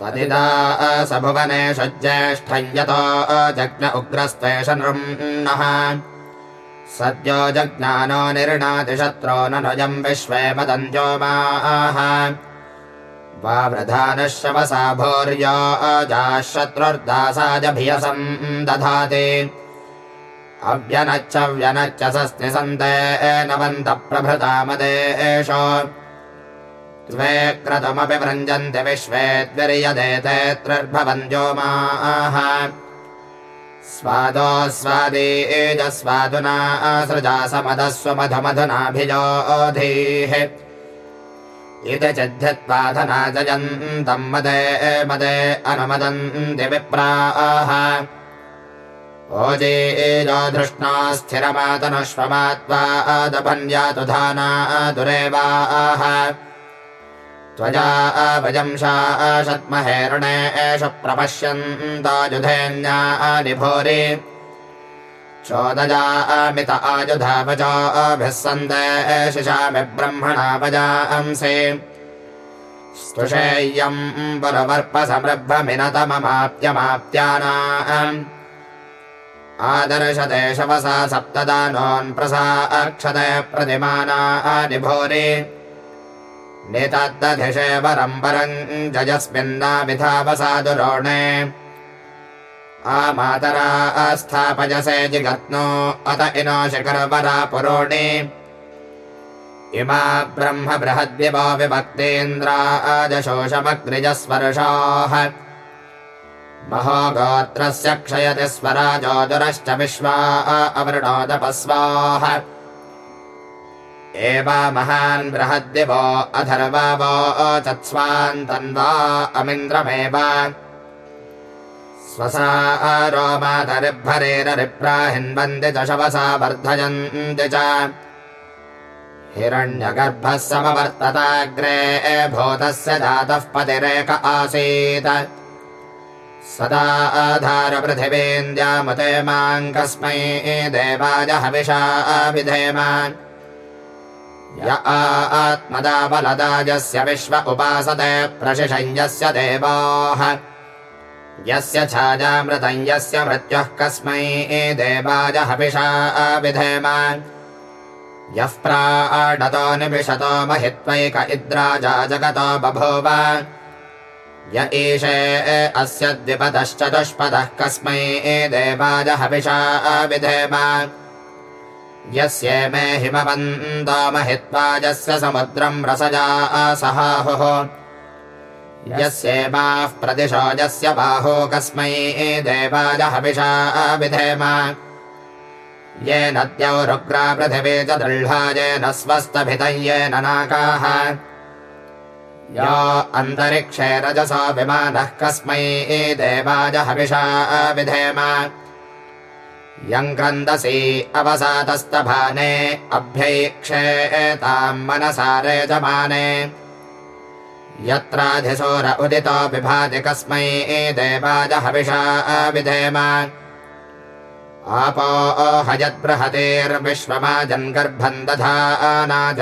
तदिदा सभुवनेषु ज्येष्ठं यतो जज्ञ उग्रस्त्वेष नृम्णः सद्यो जज्ञानो निर्णातिशत्रो ननुजम् विश्वे मदन्त्यो माः। वावृधानश्रवसा भूर्यो अजाशत्रुर्दासाजभियसम् दधाति। अव्यनच्च व्यनच्च सस्ति सन्ते नवन्तप्रभृतामदेश द्वे क्रतुमपि वृञ्जन्ति विश्वे द्विर्यदेते त्रिर्भवन्त्यो माः। स्वादो स्वादे एजस्वादुना सृजा समदस्वमधमधुनाभिजोधीः इति चिद्धित्वाधना जयन्तम् मदे मदे अनुमदन्ति विप्राः। एजो धृष्णा स्थिरमातनुष्वमात्वादभन्यातु धाना दुरेवाः त्वजा अवजंशा शत्महेरुणे एष प्रपश्यन्तायुधेन्यानि भूरि चोदजा अमित आयुधावजाभिः सन्देशिषामि ब्रह्मणा वजांसि। स्तुषेयम् पुरवर्पसमृभमिनतममाप्यमाप्त्यानाम् आदर्शते शवसा सप्तदानोन्प्रसा अक्षते प्रतिमानानि भूरि नितद्दधिषे वरम् वरम् जयस्मिन्नाविधावसादुरोणे आमातरा स्थापयसे जिगत्नो अत इनो शिखरवरा पुरोणि। इमा ब्रह्म बृहद्विवो महो गोत्रस्य क्षयति स्वराजोदुरश्च विश्वा अवृणोदपस्वाः एवा महान् बृहद्दिवो अथर्वावो चत्स्वान्तन्वा अमिन्द्रमेव। स्वसा रोमातरिभ्भरेररिप्राहिन्वन्ति च शवसा वर्धयन्ति च। हिरण्यगर्भः समवर्तताग्रे भूतस्य जातः पतिरेक आसीत्। सदा आधारपृथिवेन्द्यामते माम् कस्मै देवाय हविषा विधेम य आत्मदा बलदायस्य विश्व उपासते प्रशिषञ्जस्य देवाः। यस्य छायामृतम् यस्य मृत्युः कस्मै देवाय हविषा विधेम। यः प्राडतो निविशतो महित्वैक इद्राजा जगतो बभूव। य ईशे अस्य द्विपदश्चतुष्पदः कस्मै देवाय हविषा विधेम। यस्ये मे हिमवन्तो महित्वा यस्य समुद्रम् रसजा सहाहुः। यस्येमाः प्रदिशो यस्य बाहो कस्मै देवाय हविषा विधेम। ये नद्यौ रुग्रा पृथिवी च दृह्ला येन स्वस्तभितं येन नाकाः। यो अन्तरिक्षे रजसो विमानः कस्मै देवाय हविषा विधेम यम् क्रन्दसि अवसातस्तभाने अभ्यैक्षेताम् मनसा रेजमाने। यत्राधिसोर उदितो विभाति कस्मै देवाय हविषा विधेम। आपो हयद्बृहतेर्विश्वमाजन् गर्भम् दधाना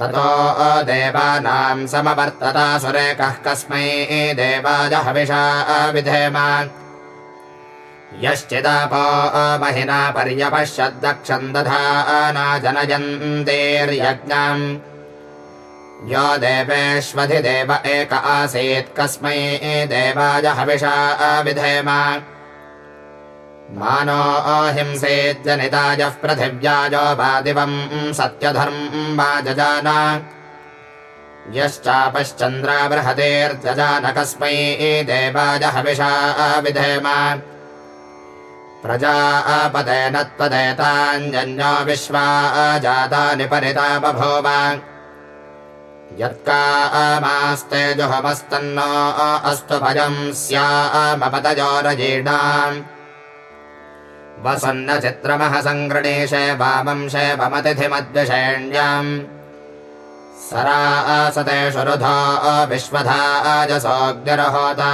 ततो देवानाम् समवर्तता सुरेकः कस्मै देवाय हविषा विधेम यश्चिदापो महिना पर्यपश्यद्दक्षम् दधाना जनयन्तेर्यज्ञम् यो देवेष्वधिदेव एक आसीत् कस्मै देवाय हविषा विधेम। मानो अहिंसेज्जनितायः पृथिव्याजो वा दिवम् सत्यधर्मा जजान यश्चापश्चन्द्रा बृहतेर्जजान कस्मै देवाय हविषा विधेम प्रजापदेन त्वदेताञ्जन्यो विश्वा जातानि परिता बभूव यत्कामास्ते जुहमस्तन्नो अस्तु भजम् स्यामपतजोरजीर्णाम्। वसन्न चित्रमः सङ्गृणीशे वामं शेवमतिथिमद्विषेण्याम् सरासतेषु रुधा विश्वधा अजसोऽग्निरहोता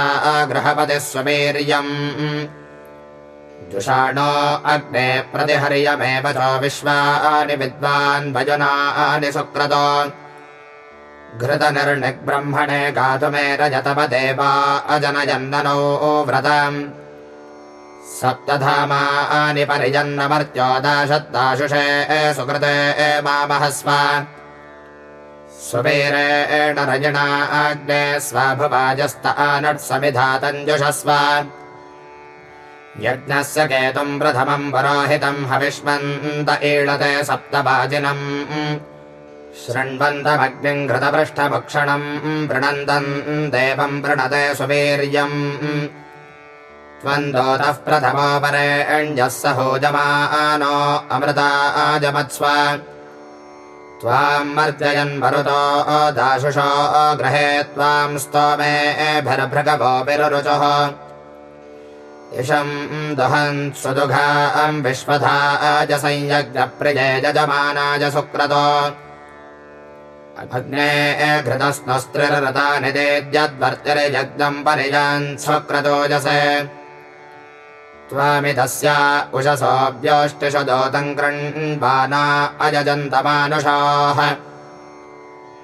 गृहपतिः स्ववीर्यम् जुषाणो अग्ने प्रतिहर्यमेव च विश्वानि विद्वान् भजनानि सुक्रतो। घृतनिर्णिग्ब्रह्मणे गातुमे रजतपदेवा अजनजन्दनो व्रतम्। सप्तधामानि परिजन्नमर्त्योदाशत्ताशुषे सुकृते मामहस्व। सुवीरेण रजिणा अग्ने स्वाभुवाजस्त आनट्समिधातञ्जुषस्व यज्ञस्य केतुम् प्रथमम् परोहितम् हविष्मन्त ईळते सप्तवाजिनम् शृण्वन्तमग्निम् घृतपृष्ठभक्षणम् वृणन्तम् देवम् वृणते सुवीर्यम्। त्वन्दोतः प्रथमोपरेण्यः स होजमानो अमृताजमत्स्व त्वाम् मर्जयन् मरुतो दाशुषो गृहे त्वाम् स्तोमेभिर्भृगवोभिरुचुः इषम् दहन् सुदुघाम् विश्वधाजसंयज्ञप्रिये यजमानाय सुक्रतो। अग्ने घृतस्नस्त्रिरतानि देद्यद्वर्तिर्यज्ञम् परिजान् सुक्रतोजसे त्वामिदस्या उषसोऽव्योष्टिषदोतम् कृण्वाना अजजन्तमानुषाः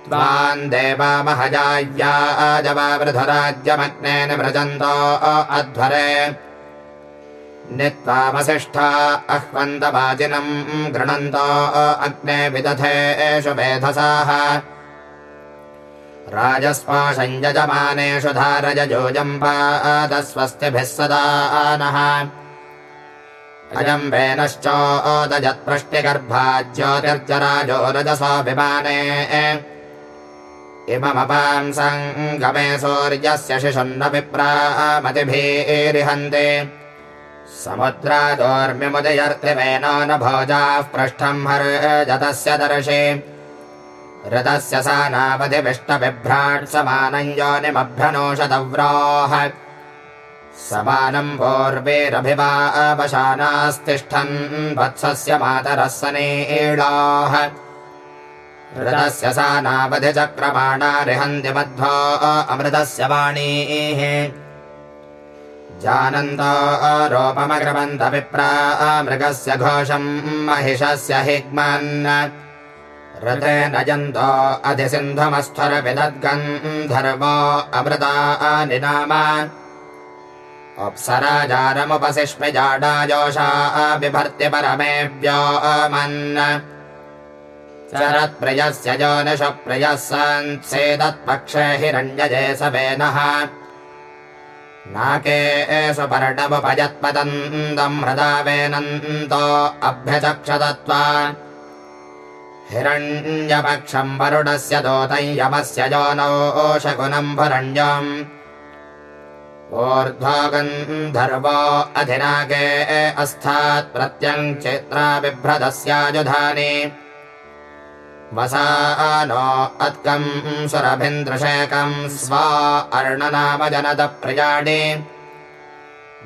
त्वाम् देवा महजाय्या अजवावृधराज्यमग्नेन व्रजन्तो अध्वरे नित्वामसिष्ठा अह्वन्तवाजिनम् गृणन्तो अग्ने विदधे राजस्पाशञ्जमानेषु धारजोजम्पादस्वस्तिभिः सदा नः। अजम्बेनश्चोदजत्पृष्टिगर्भा ज्योतिर्जराजोरजसाभिमाने। इममपांसङ्गमे सूर्यस्य शिशुन्न विप्रामतिभिरिहन्ते समुद्रादोर्म्यमुदयर्तिमेनो न भोजाः पृष्ठम् हर्जतस्य दर्शे। ऋतस्य सा नावधिविष्टबिभ्राट् समानम् योनिमभ्यनोषदव्राः समानम् पूर्वेरभिवापशानास्तिष्ठन् वत्सस्य मातरः सनेडाः ऋतस्य सा नावधिचक्रमाणा रिहन्ति मध्वो अमृतस्य वाणीः जानन्तो रोपमग्रवन्तविप्रा मृगस्य घोषम् महिषस्य हिग्मन्। रते नजन्तो अधिसिन्धुमस्थुरविदद्गन्धर्वो अमृतानि नाम अप्सराजारमुपसिष्मि जाडाजोषा बिभर्ति परमेभ्यो अमन्। चरत्प्रियस्य जोनिषप्रियः सन्सेदत्पक्षे हिरण्यजे सवेनः नाके सुपर्णमुपजत्पतन्दम् हृदा वेनन्तो अभ्यचक्षतत्वा हिरण्यपक्षम् वरुणस्य दोतम् यमस्य जोनौ शकुनम् भरण्यम् ऊर्ध्वगन्धर्वो अधिनागे अस्थात् प्रत्यम् चेत्रा वसा नो अत्कम् सुरभिन्द्रशेकम् स्वा अर्णनाम जनदप्रियाणि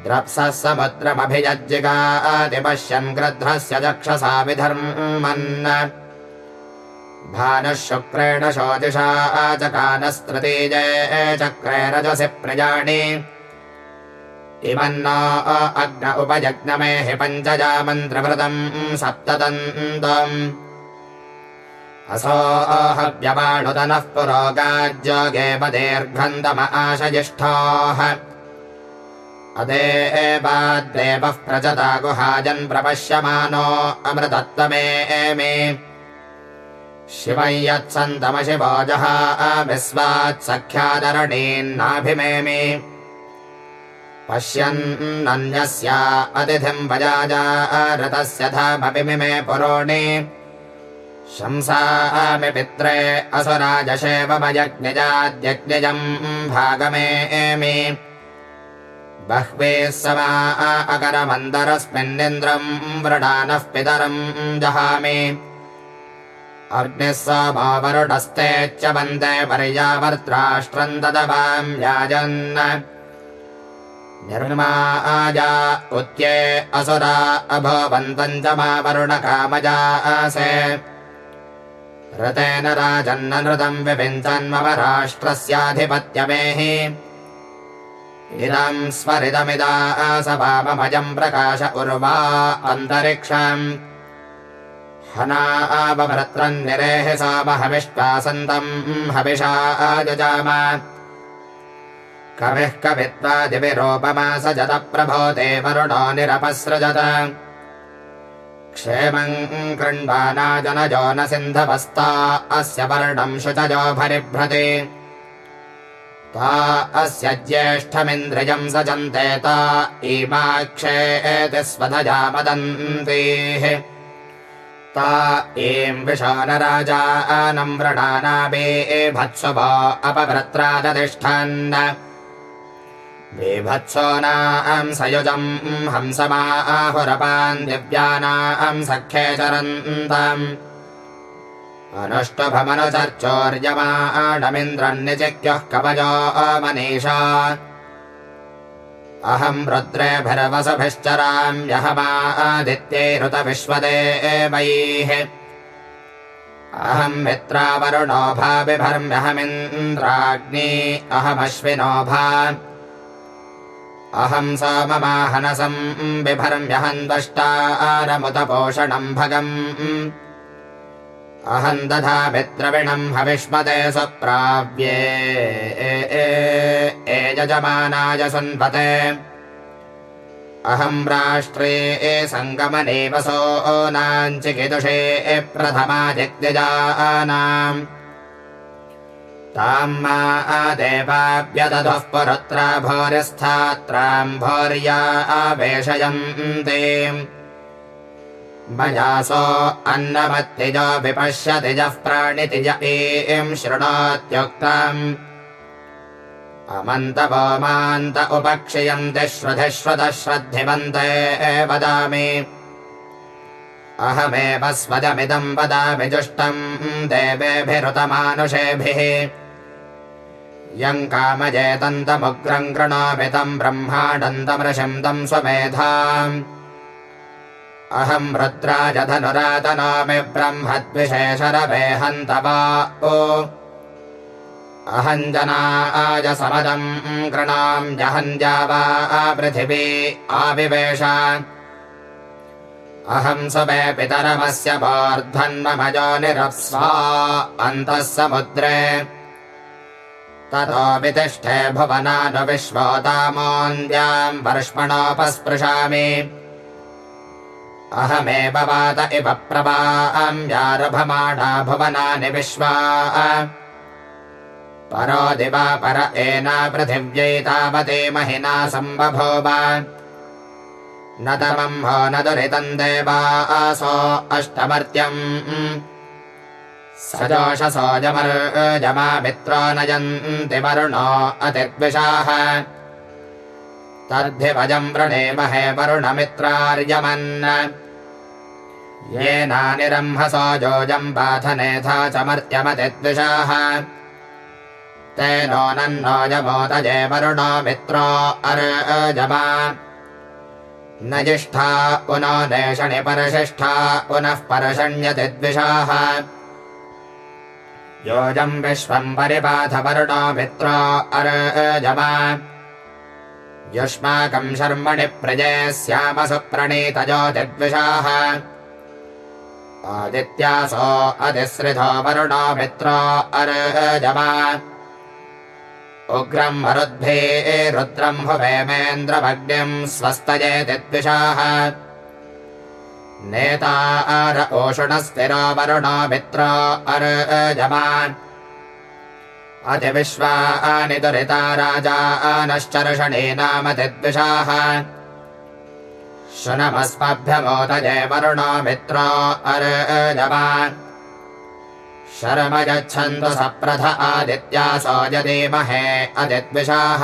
द्रप्सः समुद्रमभिजज्जिगातिपश्यन् गृध्रस्य चक्षसा विधर्मन्। भानुः शुक्रेण शोतिषा चकानस्त्रतीजे चक्रे रजसि प्रजाणि इमन्ना अग्न हि पञ्चजामन्त्रवृतम् सप्ततन्तम् असोऽहव्यमाणुतनः पुरोगाज्योगेव दीर्घन्तम आशजिष्ठाः अदे एवाद्देवः प्रजता गुहाजन् प्रपश्यमानो अमृतत्वमे मे शिवं यत्सन्तमशिवोजः विस्वात्सख्यादरणीन्नाभिमेमि पश्यन्नन्यस्या अतिथिम् वजाजा रतस्य धामपि मिमे पुरोणि शंसामि पित्रे असुराजशेवमयज्ञजाद्यज्ञजम् भागमेमि बह्वीः समा अकरमन्दरस्मिन्निन्द्रम् वृणानः पितरम् जहामि। अग्निः सोमावरुणस्ते च वन्दे पर्यावर्त्राष्ट्रम् ददवाम् याजन्। निर्माजा उच्ये असुरा अभवन्तम् च मावरुणकामजासे ऋतेन राजन्न नृतम् विपिञ्चन् मम राष्ट्रस्याधिपत्यमेहि इदम् स्वरिदमिदा स वामभजम् प्रकाश उर्वा अन्तरिक्षम्। हना आवभ्रत्रम् निरेः सामहविष्टासन्तम् हविषा आजजाम। कविः कवित्वादिविरोपमा स जत प्रभोते वरुणो निरपसृजत न सिन्धवस्ता अस्य वर्णम् शुचजो भरिभ्रते। ता अस्य ज्येष्ठमिन्द्रियम् सजन्ते ता इमाक्षेति स्वधजा मदन्तीः ता ईम् विशानराजानम् व्रणानाबे भत्स्व अपभ्रत्रादतिष्ठन् बीभत्सो नाम् सयुजम् हंसमाहुरपान् दिव्यानाम् सख्ये चरन्तम्। अनुष्टभमनुचर्चोर्यमाणमिन्द्रन्निचिक्यः कवयो मनीषा। अहम् रुद्रेभिरवसभिश्चराम्यहमादित्यैरुत विश्वदेवैः अहम् मित्रावरुणो भा बिभर्म्यहमिन्द्राग्नी अहमश्विनोभा अहम् सोममाहनसम् बिभर्म्यहम् दष्टारमुतपोषणम् भगम्। अहम् दधामिद्रविणम् हविष्मते स्वप्राव्ये। यजमानाय सुन्वते। अहम् राष्ट्रे सङ्गमने वसो नाञ्चिकिदुषे प्रथमादिग्निजानाम् देवाभ्यदधः पुरत्रा भोर्यस्थात्राम् भोर्या आवेशयन्ते मयासो अन्नमत्तिज विपश्यतिजः प्राणितिज एम् शृणोत्युक्तम्। अमन्तवोमान्त उपक्षियन्ति श्रुधिश्रुतः श्रद्धिवन्ते वदामि। अहमेव स्वजमिदम् वदामि जुष्टम् देवेभिरुतमानुषेभिः यम् कामजेतन्तमुग्रम् कृणोमितम् ब्रह्माणन्तमृशन्तम् स्वमेधाम्। अहम् रुद्राजधनुरातनोमि ब्रह्मद्विशेषरवे हन्त वा ओ अहम् जनाय समदम् कृणाम् जहञ्जा वा पृथिवी आविवेश अहम् सुमे पितरमस्य वार्धन्ममजो निरप्स्वा अन्तः समुद्रे ततो वितिष्ठे भुवनानुविश्वोतामोन्द्याम् वर्ष्मणोपस्पृशामि। अहमेव वात इव प्रवाम्यारभमाणा भुवनानि विश्वा। परो दिवा पर एना पृथिव्यै तावते महिना सम्बभूव न तमम् हो न दुरितम् देवा आसो अष्टमर्त्यम् स जोषसो जमर्जमा मित्रो नयन्ति वरुणो अतिद्विषाः तद्धिभजम् वृणेमहे वरुणमित्रार्यमन्। येनानिरम्भसो जोजम् बाधनेथा च मर्त्यमतिद्विषाः तेनो नन्नो जमोदजे वरुणो मित्रो अर्जमा। न जिष्ठा पुनो देशणि परशिष्ठा पुनः परशण्यतिद्विषाः योजम् विश्वम् परिपाथ वरुणो मित्रो अर्जमा युष्माकम् शर्मणि प्रजे स्यामसु प्रणीतजोतिद्विषाः आदित्यासो अधिसृधो वरुणो मित्रो अर्जमा उग्रम् मरुद्भिः रुद्रम् हुवेमेन्द्रभग्निम् स्वस्तयेतिद्विषाः नेता अर ओषुणस्थिरो वरुणो मित्रो अर्जमा अतिविश्वानि दुरिता राजा नश्चर्षणे नाम तिद्विषाः शुनमस्मभ्यमोदये वरुणो मित्रो अर्जमा शर्म यच्छन्तु सप्रथ आदित्यासो यदीमहे अदिद्विषाः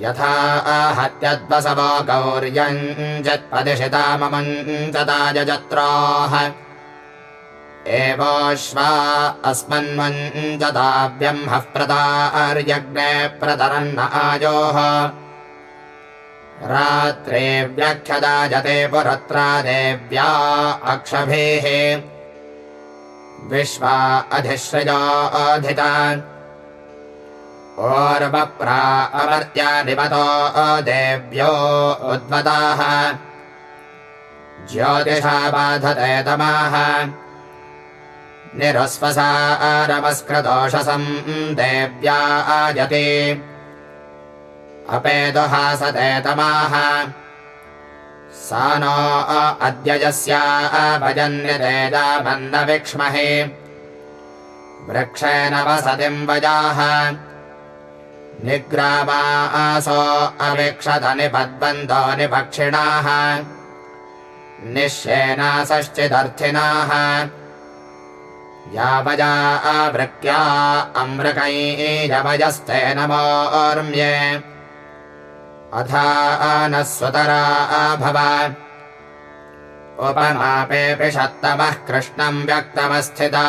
यथा आहत्यद्वसवो गौर्यञ्जत्पदिशिताममुञ्चता यजत्रोः। एवोश्वा अस्मन्मञ्जताव्यम्हः प्रदार्यग्ने प्रतरन्न आयोः। रात्रे व्याख्यदाजते पुरत्रा देव्या अक्षभिः। विश्वा अधिश्रयो ओर्वप्रा अवर्त्यानिपतो देव्यो उद्वताः। ज्योतिषा बाधते तमाः। निरस्वसारमस्कृतोषसम् देव्या आयति। अपेदुहासते तमाः। सा नो अद्य यस्या भजन्यतेजामन्नविक्ष्महे वृक्षेण वसतिम् वजाः निग्रामासो अवीक्षत निपद्वन्तो निपक्षिणाः निश्चेनासश्चिदर्थिनाः यावजा आवृक्या अमृकैरवजस्ते नमोर्म्ये अथा नः सुतरा भव उपमापेऽपिषत्तमः कृष्णम् व्यक्तमस्थिता।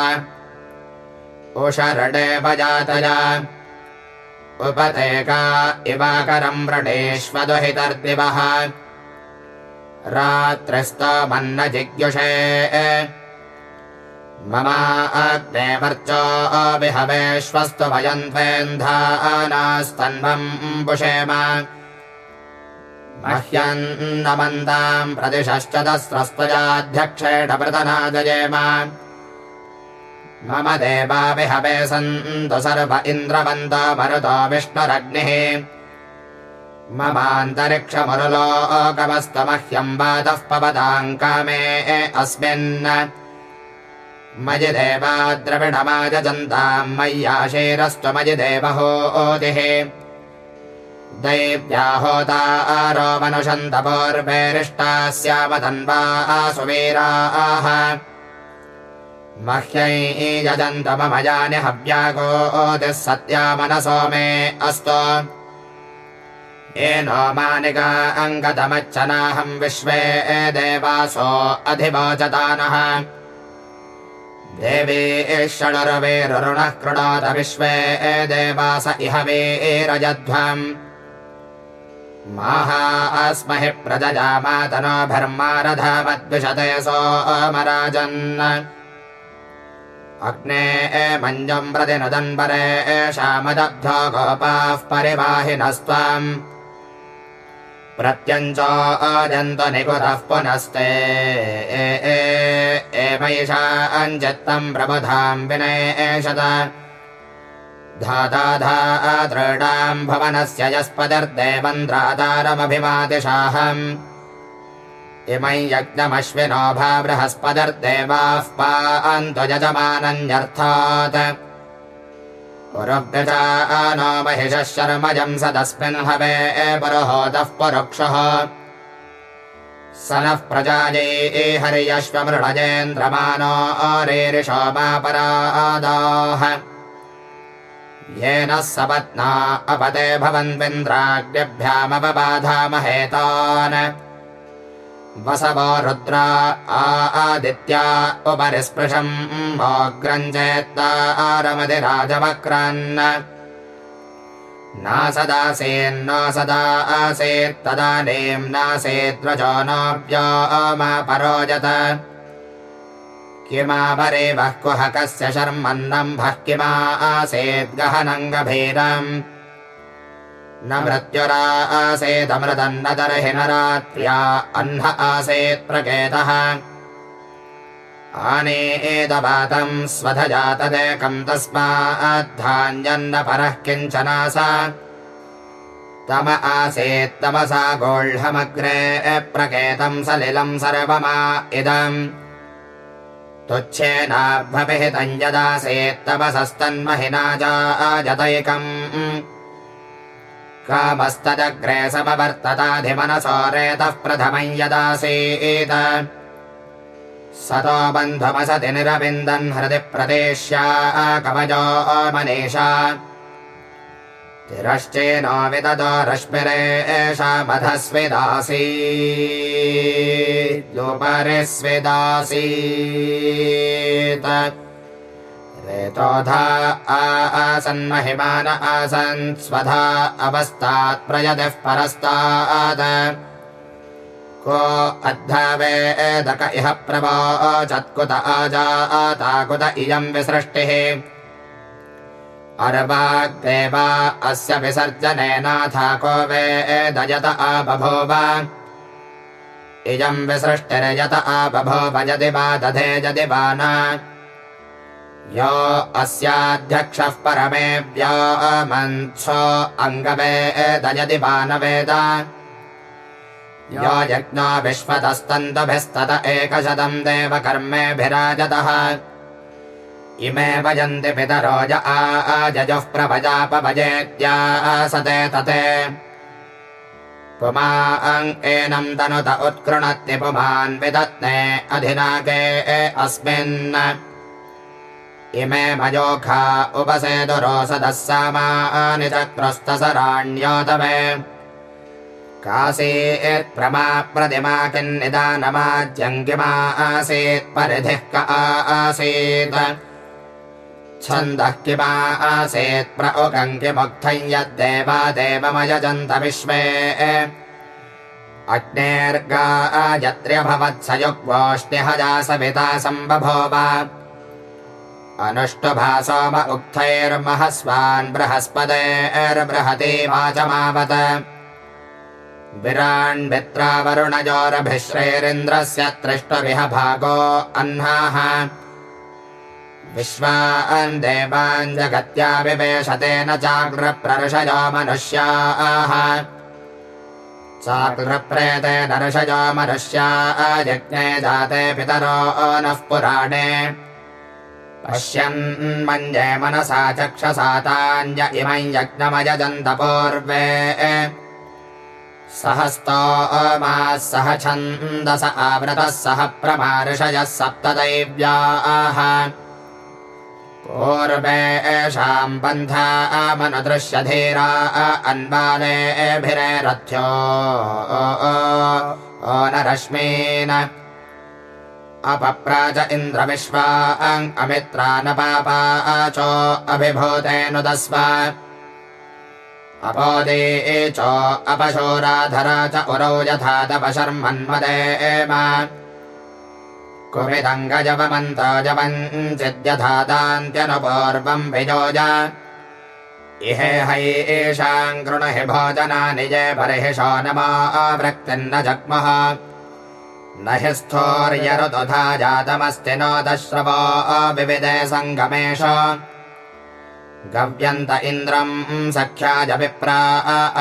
उषरडेव जातया उपतेका इवाकरम् वृणेष्वदुहितर्दिवः रात्रिस्तमन्न जिज्ञुषे ममा अग्ने वर्चो विहवेश्वस्तु भयन्त्वेन्धानास्तन्वम् पुषेम मह्यन्नमन्ताम् प्रतिशश्चतस्रस्त्वजाध्यक्षेण वृतनादयेम मम देवाविहवे सन्तु सर्व इन्द्रवन्तो मरुतो विष्णुरग्निः। ममान्तरिक्षमरुलोकमस्तमह्यम् वातः पवताम् कामे अस्मिन्। मयि देवा द्रविणमाजन्ताम् मय्याशेरस्त्वमयि देवहोतिः। दैव्याहोता आरोमनुषन्तपूर्वेरिष्टा स्यामतन्वा सुवीराः मह्यै यजन्तममयानि हव्यागोतिः सत्यामनसो मे अस्तु। येनो मानिका अङ्गतमच्छनाहम् विश्वे देवासो अधिवोचतानः। देवी षडरवेरुणः कृणोत विश्वे देवास इह वेरजध्वम्। माहा अस्महि प्रजजामातनोभर्मारधामद्विषते सोमराजन् अग्ने मञ्जम् प्रतिनुदन्वरे एषामदब्धो गोपाः परिवाहिनस्त्वाम्। प्रत्यञ्चो अजन्तु निकुतः पुनस्ते एवैषा अञ्चित्तम् प्रबुधाम् विनयेषत धाता दृढाम् भवनस्य यस्पदर्देवन्द्रातारमभिमातिशाहम् इमै यज्ञमश्विनो भा बृहस्पदर्देवाः पान्तु यजमानन्यर्थात्। पुरुव्यजा नो महिषः शर्मजम् सदस्मिन् हवे पुरुहोतः पुरुक्षः। स नः प्रजायै हर्यश्वमृणजेन्द्रमानो रेरिषो मापरादाः। येन सपत्ना अपदे भवन्विन्द्राग्निभ्यामपबाधामहेतान् वसवो रुद्रा आदित्या उपरि स्पृशम् मोग्रञ्चेत्तारमधिराजवक्रान् न सदासेन्न सदा आसेत्तदानीम् नासेद्वजो नोऽव्योमपरोजत किमापरे वः कुहकस्य शर्मन्नम्भः किमा आसेद्गहनम् गभीरम् न मृत्युरा आसेदमृतन्न तर्हि न रात्र्या अह्न आसेत्प्रकेतः आनेदवातम् स्वधजातदेकम् तस्माद्धान्यन्न परः किञ्चनासा तम आसेत्तमसा गोह्मग्रे प्रकेतम् सलिलम् सर्वमा इदम्। तुच्छेनाभ्यभिहितम् यदासेत्तमसस्तन्महिना जाजतैकम् कामस्तदग्रे समवर्तताधिमनसो रेतः प्रथमम् यदासीत्। सतो बन्धुमसति निरविन्दन् हृदि प्रदेश्या कवजो मनीषा। तिरश्चेनो विदतो रश्मिरे एषा मधस्विदासी लोपरिस्विदासीत् रेतोधा आसन्महिमान आसन्, स्वधा अवस्तात् प्रयतिः परस्तात्। को अद्धावेदक इह प्रवोचत्कुत आजाताकुत इयम् विसृष्टिः। अर्वाग्देवा अस्य विसर्जनेनाथा को वेदयत बभूव। इयम् विसृष्टिर्यत बभूव, यदि वा दधे, यदि वा न। यो अस्याध्यक्षः परमेभ्यो मन्थो अङ्गवेदयदि वा न वेद यो यज्ञो विश्वतस्तन्तभिस्तत एकशतम् देवकर्मेऽभिराजतः इमे भजन्ति पितरोज आजजुः प्रभजापभजेत्यासते तते। पुमाङ् तनुत उत्कृणत्ति पुमान् विदत्ने अधिनाके अस्मिन् इमे भजोखा उपसेदुरोसदः सामानि चक्रस्तसराण्योतमे कासीत्प्रमा प्रतिमा किन्निदानमाद्यङ्गिमा आसीत् परिधिः क आसीत्। छन्दः किमा आसीत् प्र उकङ्किमुक्थं यद्देवा देवमयजन्त विश्वे अग्नेर्गा यत्र्यभवत्सयुग्वोष्ण्यहजा सविता सम्बभोव अनुष्टुभासोम उक्थैर्महस्वान् बृहस्पतेर्बृहति वाचमावत। विराण्मित्रावरुणजोरभिश्रेरिन्द्रस्य त्रिष्टविह भागो अह्नाः विश्वान् देवान् जगत्या विवेशतेन चाग्रप्रर्षयो मनुष्याः। चाग्रप्रेतेन ऋषयो मनुष्या यज्ञे जाते पितरो नः पुराणे पश्यन् मञ्जे मनसा चक्षसातान्य इमं यज्ञमयजन्त पूर्वे सहस्तोमाः सह छन्दस आवृतः सह प्रमार्षयः सप्तदैव्याः। पूर्वे एषाम् बन्धा मनुदृश्यधीरा अन्वालेभिरेरथ्यो ओ न रश्मीन अपप्राज इन्द्रविश्वा अमित्रा न पापा चो अभिभूतेऽनुदस्व अपोदे च अपशोराधरा च उरौ यथा तपशर्मन्मदेम कुमिदङ्गजवमन्तजवञ्चिद्यथा दान्त्यनुपूर्वम् विजोज। इहे है एषाम् कृणु हि भोजनानि जय बर्हिषो नमावृक्तिन्न जग्मः न हि स्थोर्यरुतुधा जातमस्ति नोदश्रवो विविदे सङ्गमेष। गव्यन्त इन्द्रम् सख्याज विप्रा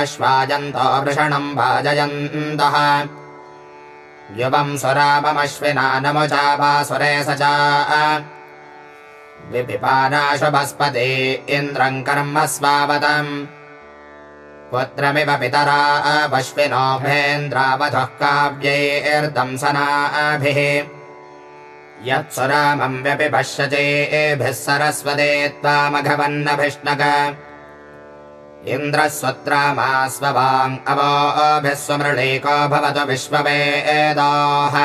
अश्वाजन्तो वृषणम् भाजयन्तः। युवम् सुराममश्विना नमुचा वासुरे स च विपिपानाशुभस्पति इन्द्रम् कर्म स्वावतम् पुत्रमिव पितरा पश्विनोभेन्द्रावधः काव्यैर्दंसनाभिः यत्सुरामम् व्यपि पश्यचेभिः सरस्वते त्वामघवन्नभिष्णक इन्द्रः स्वत्रामा स्ववाङ् अवोभिः स्वमृळीको भवतु विश्ववेदाः।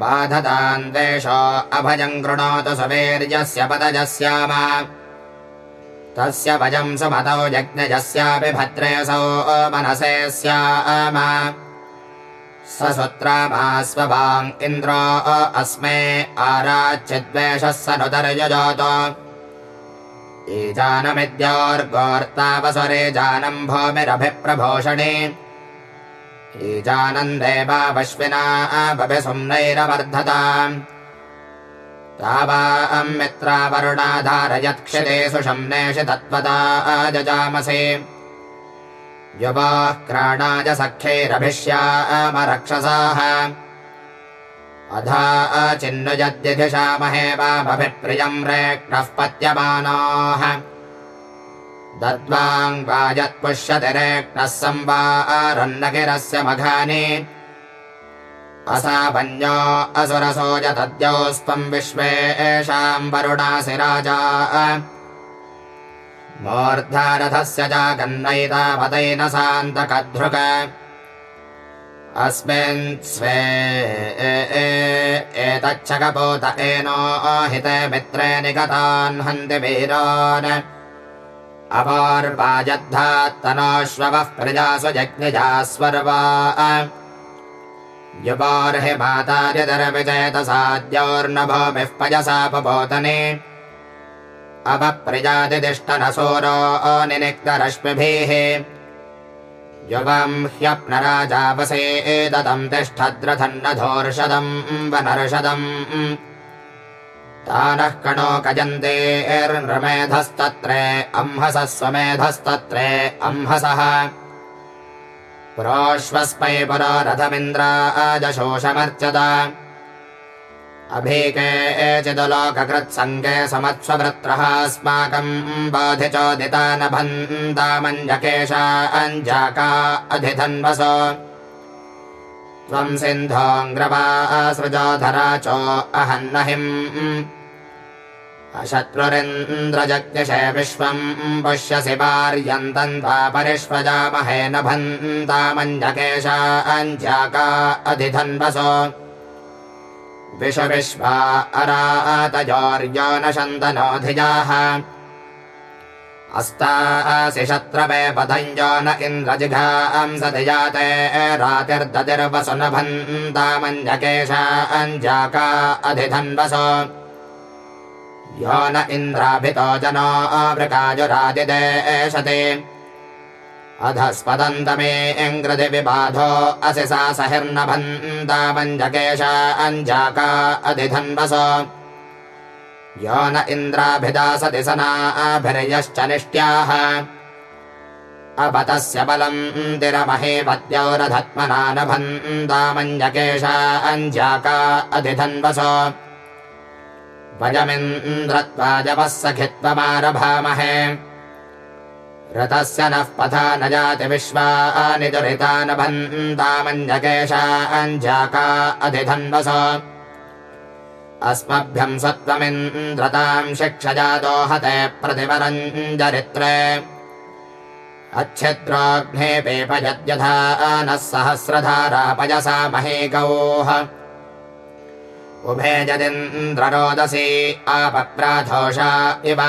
बाधतान्द्वेषो अभजम् कृणोतु सुवीर्यस्य पदजस्याम तस्य भजम् सुमतौ यज्ञजस्यापि भद्रेऽसौ मनसे स्याम। स सुत्रामास्ववाङ् इन्द्रो अस्मे आराच्यद्वेषः स नुदर्यजात। ईजानमिद्योर्गोर्तावसरे जानम् भूमिरभिप्रभोषणे। ईजानन्देवावश्विना बभिसुम्नैरवर्धताम् तावाम् मित्रावरुणाधारयत्क्षिते सुषम्नेषि तत्त्वता जजामसे युवाः क्राणाय सख्यैरभिष्यामरक्षसाः। अधा चिन्नुजद्यधिषामहे वामभिप्रियम् रेक्णः पत्यमानाः दद्वाङ् वाजत्पुष्यति रेक्णः संवारन्नगिरस्य मघानि असापन्यो असुरसोज तद्योस्त्वम् विश्वेषाम् वरुणासि राजा। मूर्धारथस्य चागन्नैतावदैन सान्तकधृक अस्मिन् स्वे एतच्छकपोत एनो हिते मित्रे निगतान् हन्ति वीरान्। अपार्वाजद्धात्तनोश्ववः प्रजासु जज्ञजास्वर्वा युवार्हि मातार्यदर्विचेतसाद्योर्न भूमिः पयसा पपोतने अवप्रजातिष्ठनसूरो निनिक्तरश्मिभिः युवम् ह्यप्नराजावसे एदम् तिष्ठद्रथन्नधोर्षदम् वनर्षदम्। तानः कणोकजन्तेर्नृमेधस्तत्रे अम्हसः स्वमेधस्तत्रे अम्हसः पुरोश्वस्मै पुरो रथमिन्द्राजशोषमर्चत अभीके चिदलोककृत्सङ्गे समत्स्वभृत्रः अस्माकम् बाधि चोदिता न भन्तामञ्जकेशा अञ्जाका अधिधन्वस त्वम् सिन्धोऽङ्ग्रवा सृजोधरा चो अहन्नहिम् अशत्रुरिन्द्रजज्ञशे विश्वम् पुष्यसि पार्यन्तम् त्वा परिष्वजामहे न भन्तामञ्जकेशा अञ्जाका अधिधन्वस विश्वा अरातजोर्यो न शन्तनोऽधिजाः। अस्तासि शत्रवे पतञ्जो न इन्द्रजिघांसधिजाते रातिर्दतिर्वसु न भन्तामञ्जकेशा अञ्जाका अधिधन्वस यो न इन्द्राभितो जनो वृकाजुरादिदेशते अधस्पदन्तमे इङ्कृति विबाधो असि सा सहिर्नभन्तामञ्जकेशा अञ्जाका अधिधन्वस। यो न इन्द्राभिदासति सनाभिर्यश्च निष्ट्याः। अपतस्य बलम् तिरमहे पत्यौरधत्मना न भन्तामञ्जकेशा अञ्जाका अधिधन्वस। वयमिन्द्रत्वाजवः सखित्वमारभामहे रथस्य नः पथा न जाति विश्वानि दुरिता न भन्तामञ्जकेशा अञ्जाका अधिधन्वस अस्मभ्यम् सत्त्वमिन्द्रताम् शिक्षजादोहते प्रतिवरञ्जरित्रे अच्छिद्राग्ने पेपयद्यथा नः सहस्रधारापयसा महे गौः उभे जदिन्द्ररोदसी आपप्राथोषा इव।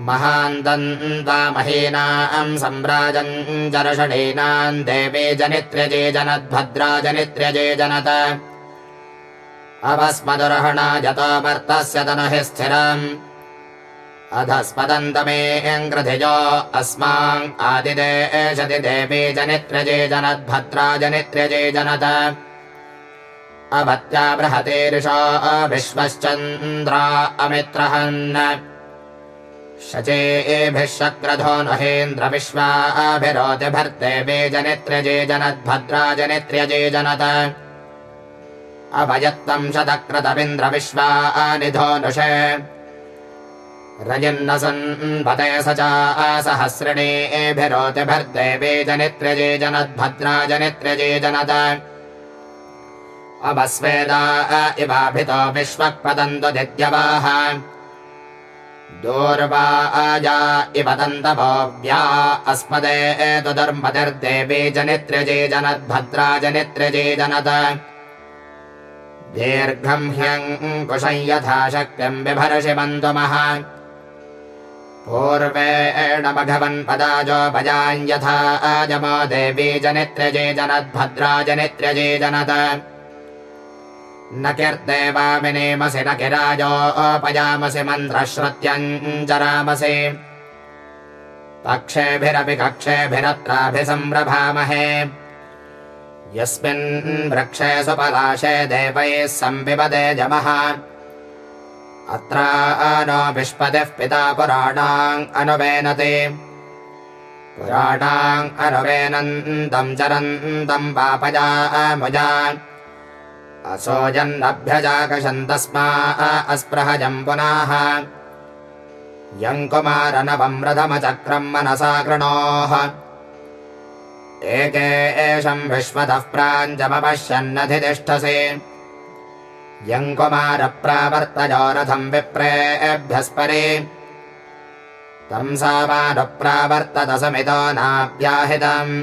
महान्तन्तामहीनाम् सम्राजञ्जरषडीनाम् देवे जनित्र्यजे जनद्भद्रा जनित्र्यजे जनत। अवस्मदुर्हणा जतोमर्तस्य तनुः स्थिरम्। अधस्पदन्तमेऽङ्कृधिजो अस्माम् आदिदे एषति देवी जनित्र्यजे जनद्भद्रा जनित्र्यजे जनत अभत्या बृहतीर्षो विश्वश्चन्द्रा अमित्रहन्। शचे एभिः शक्रधो नहेन्द्र विश्वाभिरोति भर्ते वे जनित्र्यजे जनद्भद्रा जनित्र्यजे जनत। अभयत्तम् शतक्रतमिन्द्र विश्वानिधो नुषे। रजिन्नसन्पते स च सहस्रिणी एभिरोति जनित्र्यजे जनद्भद्रा जनित्र्यजे जनत अभस्वेदा इवाभितो विश्वक्पदन्तु दिद्यवाः दूर्वा आजा इव दन्तभोव्या अस्मदे एतदर्मतिर्देवी जनित्र्यजे जनद्भद्रा जनित्र्यजे जनद। दीर्घम् ह्यङ्कुशम् यथा शक्यम् बिभर्षि बन्धुमः। पूर्वेण मघवन्पदाजोपजाम् यथा आजमो देवी जनित्र्यजे जनद्भद्रा जनित्र्यजे जनद न किर्देवामिनेमसि न किराजोपयामसि मन्त्रश्रुत्यञ्जरामसि पक्षेभिरपि कक्षेभिरत्राभिसंरभामहे। यस्मिन् वृक्षे सुपलाशे देवैः संविपदे जमः अत्रा नो विष्पतिः पिता पुराणाम् अनुवेनति। पुराणाम् अनुवेनन्तम् चरन्तम् पापजामुजा असोजन्नभ्यजाकशन्तस्मा अस्पृहजम् पुनाः। यम् कुमारनवम् रथमचक्रम् मनसा कृणोः। एके एषम् विश्वतः प्राञ्जमपश्यन्नधितिष्ठसि। यम् कुमारप्रावर्तयो रथम् विप्रेभ्यस्परि। तम् सामानुप्रावर्तत समितो नाभ्याहितम्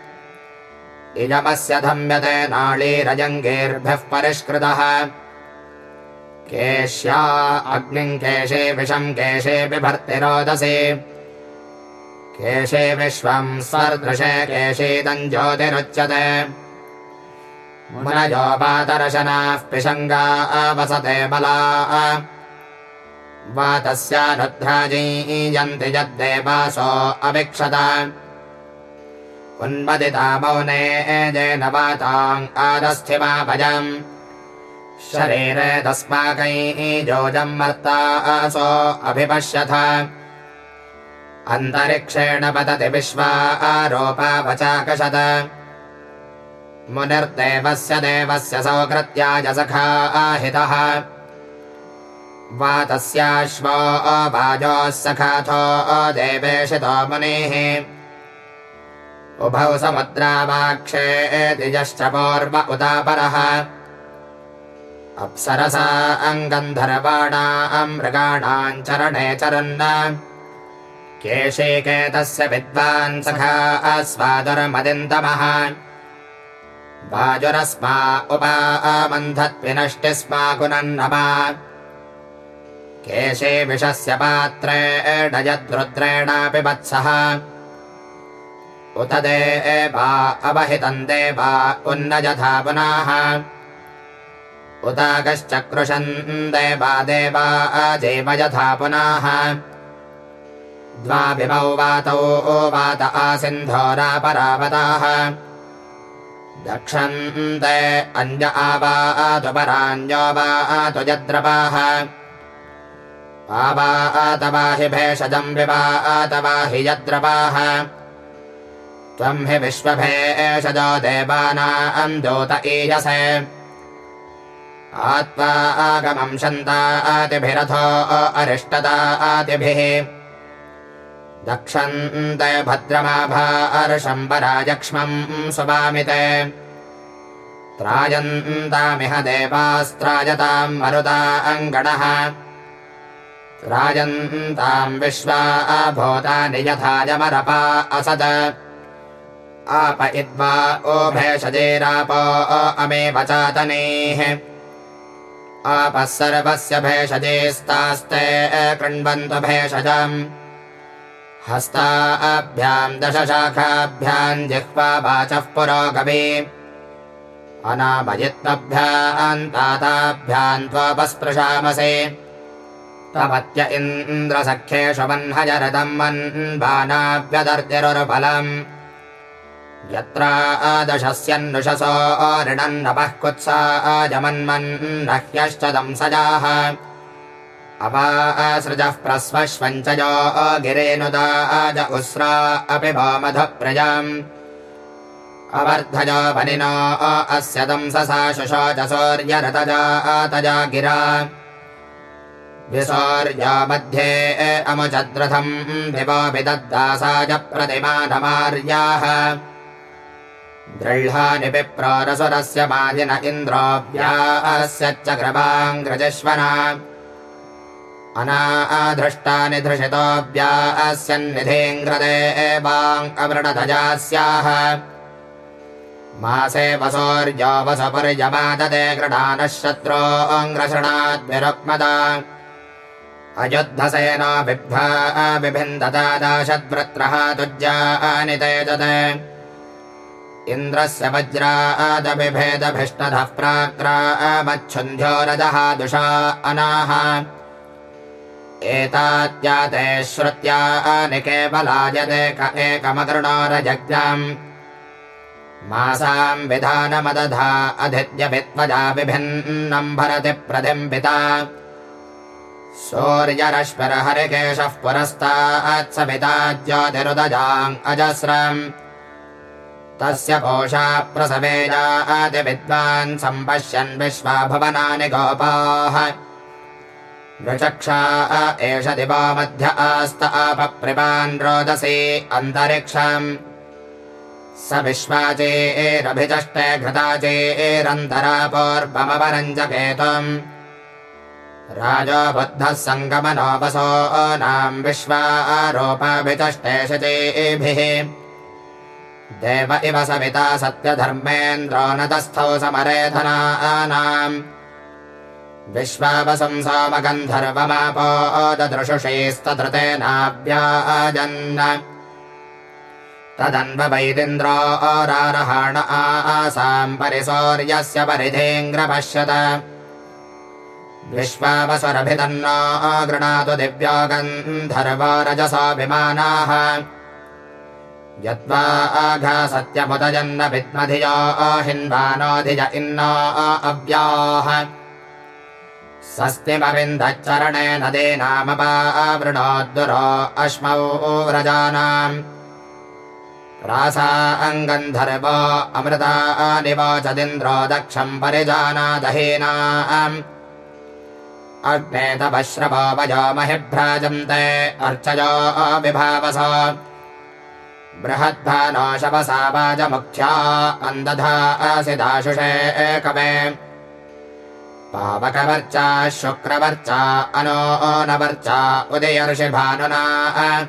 इयमस्य धम्यते नाळीरजङ्गेर्भ्यः परिष्कृतः। केश्या अग्निम् केशे विषम् केशे बिभर्तिरोदसे केशे विश्वम् स्वर्दृशे केशीदम् ज्योतिरुच्यते। पिशङ्गा वसते बला। वातस्यानुध्राजीयन्ति यद्देवासो अविक्षत उन्मदिता मौने भजम्। शरीरे तस्माकैजोजम् मर्ता असो अभिपश्यथ। अन्तरिक्षेण पतति विश्वा आरोपावचाकशत मुनिर्देवस्य देवस्य सौकृत्याय सखा आहितः। वातस्याश्वो अवाजोः सखाथो देवेशितो मुनेः उभौ समुद्रावाक्षे तिजश्च पूर्व उदापरः। अप्सरसा अङ्गन्धर्वाणाम् मृगाणाम् चरणे चरन् केशेकेतस्य विद्वान् सखा अस्वादुर्मदिन्तमः वाजुरस्मा उपा अमन्धत्विनष्टि स्मा कुनन्नमा केशे विषस्य पात्रे डयद्रुद्रेणापि वत्सः उत देवा अवहितम् देवा उन्नजथा पुनाः। उतागश्चक्रुशन् देवा देवा द्वाभिमौ वातौ वात आसिन्धोरापरावताः दक्षन्ते अन्य आवातु परान्यो वातु यद्रपाः आवातवाहि भेषजम् विवातवाहि यद्रपाः त्वम् हि विश्वभेषजो देवानाम् दूत ईयसे। आत्मा आगमम् शन्तातिभिरथो अरिष्टदातिभिः दक्षन्ते भद्रमाभार्षम्बराजक्ष्मम् सुवामिते। त्रायन्तामिह देवास्त्रायताम् मरुता अङ्गणः त्रायन्ताम् विश्वा भूतानि यथायमरपा असद आप इद्वा ओभेषजेरापो अमे वचातनेः आपः सर्वस्य भेषजेस्तास्ते कृण्वन्तु भेषजम्। हस्ताभ्याम् दशशाखाभ्याम् जिह्वा वाचः पुरोगमे अनामयित्वभ्याम् ताताभ्याम् त्वपस्पृशामसे। तवत्य इन्द्रसख्येषु वह्नजरदम् वन्बानाभ्यदर्तिरुर्बलम् यत्रा आदशस्यन्नुषसो ऋणन्नपः कुत्सा आजमन्मन्नह्यश्च दंसजाः। अपासृजः प्रस्वश्वञ्चयो गिरेनुदा आज उस्रा अपि भोमधप्रजाम् अवर्धजो वनिनो अस्य दंससा शुशोच सौर्यरतजा आतजा गिरा। विसौर्या मध्ये अमुचद्रथम् प्रतिमानमार्याः दृह्णानि विप्रोरसुरस्य मादिन इन्द्रोऽव्यास्य चक्रभाङ्ग्रजश्वना अनाधृष्टानि धृषितोऽव्यास्यन्निधीङ्ग्रदे एवाङ्कवृणधजास्याः मासे वसोर्यो वसपर्यमादते गृणानः शत्रोऽङ्ग्रशृणाद्विरुक्मदा अयुद्धसेना बिभ्वा बिभिन्दता दाशद्वृत्रः तुज्यानि तेजते इन्द्रस्य वज्रादभिभेदभिष्टधः प्राक्रामच्छुन्ध्यो रजः दुषा अनाः। एतात्याते श्रुत्या निकेवलायते क एकमकृणोरजज्ञाम् मासाम् विधानमदधा अधिद्यभित्वजा विभिन्नम् भरति प्रतिम्बिता सूर्यरश्मिरहरिकेशः पुरस्तात्सविता ज्योतिरुदजाम् अजस्रम् तस्य पोषा प्रसवेजातिविद्वान् सम्पश्यन् विश्वा भुवनानि गोपाः। नृचक्षा एष दिवो मध्य आस्त आपप्रिपान् रोदसी अन्तरिक्षम्। स विश्वाचेरभिचष्टे घृताचेरन्तरापोर्वमवरञ्जकेतुम् राजो बुद्धः सङ्गमनोपसो नाम् विश्वारोपाभिचष्टे शचेभिः देव इव सविता सत्यधर्मेन्द्रो नतस्थौ समरेधनानाम्। विश्वावसं सोमगन्धर्वमापोदृशुषेस्तधृतेनाभ्याजन् तदन्ववैदिन्द्रो रारहाण आसाम् परिसौर्यस्य परिधेङ्ग्रपश्यत। विश्वावसरभितन्नो गृणातु दिव्यो गन्धर्वो रजसोऽभिमानाः यद्वा आघा सत्यमुदजन्न विद्मधियो हिन्वानोऽधिज इन्नो अव्याः स्वस्तिमविन्दच्चरणे नदे नामपावृणोद्दुरो अश्मौ व्रजानाम् रासा अङ्गन्धर्व अमृता निवोचदिन्द्रो दक्षम् परिजानादहीनाम्। अग्ने तपश्रवो वयो महिभ्राजन्ते अर्चयो विभावस बृहद्भानो शवसा वाजमुख्या अन्दधा आसिदाशुषे एकमे। पावकवर्चा, शुक्रवर्चा अनो नवर्चा उदयर्षिभानुना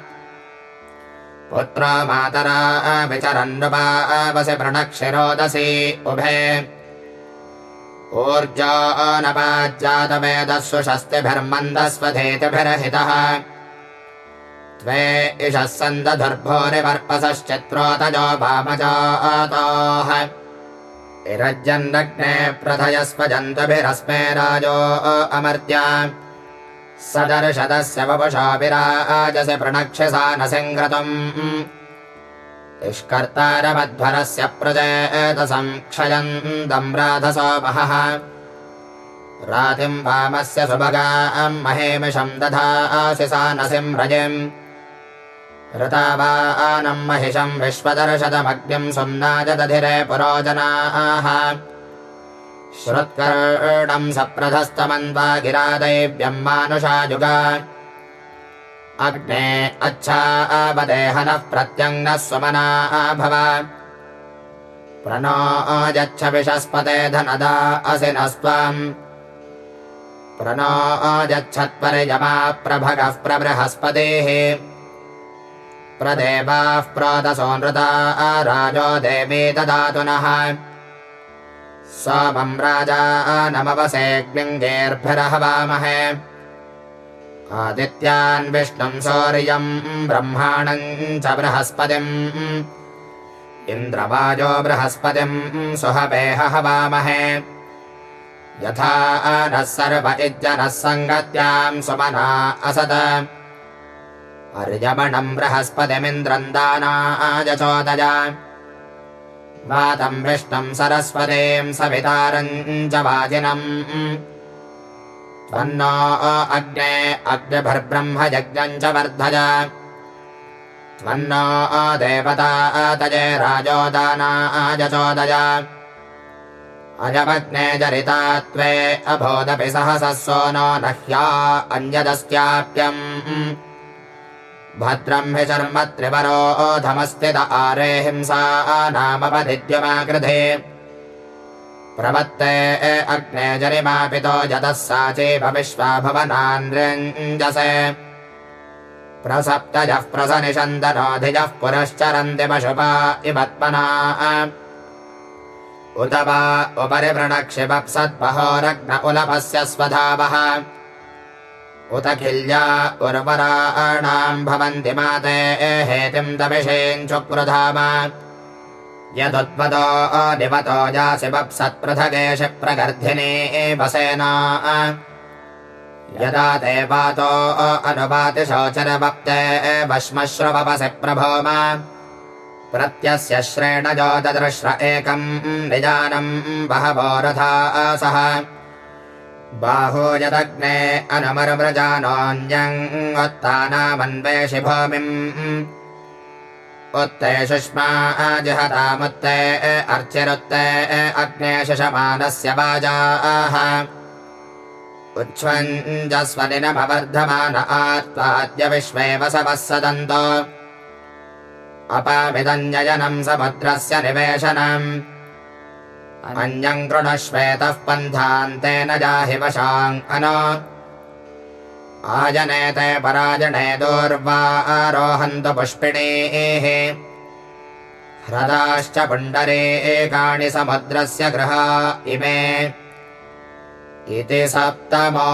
पुत्रो मातरा विचरन्नुपावसि प्रणक्षिरोदसि, उभे। ऊर्जा नपाज्जातवेदस्सु शस्तिभिर्मन्दस्वधेतिभिर्हितः। त्वे इषः सन्दधुर्भोरिवर्पसश्चित्रोतजो वामजाताः इरज्जन्नग्ने प्रथयस्व जन्तुभिरस्मे राजो अमर्त्या। सदर्शदस्य वपुषाभिराजसि न इष्कर्तारमध्वरस्य प्रजेतसं क्षयन्तम् राधसोमहः रातिम् वामस्य सुभगाम् महेमिषम् दधासि सा नसिम् रजिम् ऋतावानम् महिषम् विश्वदर्शदमग्निम् सुम्नाजदधिरे पुरोजनाः। श्रुत्कर्णम् सप्रधस्तमन्वा गिरादैव्यम् मानुषायुगा अग्ने अच्छावदेहनः प्रत्यङ्नः स्वमना भव प्रणो अजच्छ विषस्पते धनदा असि नस्त्वम् प्रणो अजच्छत्परिजमा प्रभगः प्रबृहस्पतेः प्रदेवाः प्रातसो नृता राजो देवी ददातु नः। सोमम् राजा नमवसेऽग्निङ्गेर्भिरहवामहे। आदित्यान् विष्णुम् सौर्यम् ब्रह्माणम् च बृहस्पतिम्। इन्द्रवाजो बृहस्पतिम् सुहवेह हवामहे। यथा नः सर्व इज्जनः सङ्गत्याम् सुमना असद अर्यमणम् बृहस्पतिमिन्द्रम् दानायचोदय वातम् विष्णम् सरस्वतीम् सवितारम् च वाजिनम्। त्वन्नो अग्ने अग्निभिर्ब्रह्म यज्ञम् च वर्धय। त्वन्नो देवता तजे राजोदानायचोदय अजमग्ने जरिता त्वे अभोदपि सहसः सो नो नह्या अन्यदस्त्याप्यम् भद्रम् हि शर्म द आरे हिंसा नामपधिद्यमाकृधे प्रवत्ते अग्ने जरिमापितो यतः सा चेव विश्वा भवनान्द्रञ्जसे प्रसप्तजः प्रसनिषन्दनोऽधिजः पुरश्चरन्ति पशुपा इवत्मना उत वा उपरि वृणक्षिपप्सद्बहोरग्न उलपस्य स्वधावः उत खिल्या उर्वराणाम् भवन्ति माते हेतिम् यासि वप्सत्पृथगेश प्रगर्धिनी वसेना। यदा ते पातो अनुपाति शोचरवप्ते वश्मश्रुवपसि प्रभोम। प्रत्यस्य श्रेणजो ददृश्र एकम् निजानम् बहवो रथा सः बाहो यदग्ने अनुमरुमृजानोऽन्यङ्गत्तानामन्वेषि भूमिम् उत्ते सुष्मा जिहतामुत्ते अर्चिरुत्ते अग्ने शशमानस्य वाजाः उच्छ्वञ्जस्वनिनमवर्धमान आत्वाद्य विश्वे वसवः सदन्तो। अपामिदन्ययनम् समुद्रस्य निवेशनम् पन्थान्तेन जाहि वशाङ् अनो। आजनेते पराजने दूर्वा आरोहन्तु पुष्पिणेः ह्रदाश्च पुण्डरे एकाणि समुद्रस्य गृहा इमे। इति सप्तमोऽध्यायः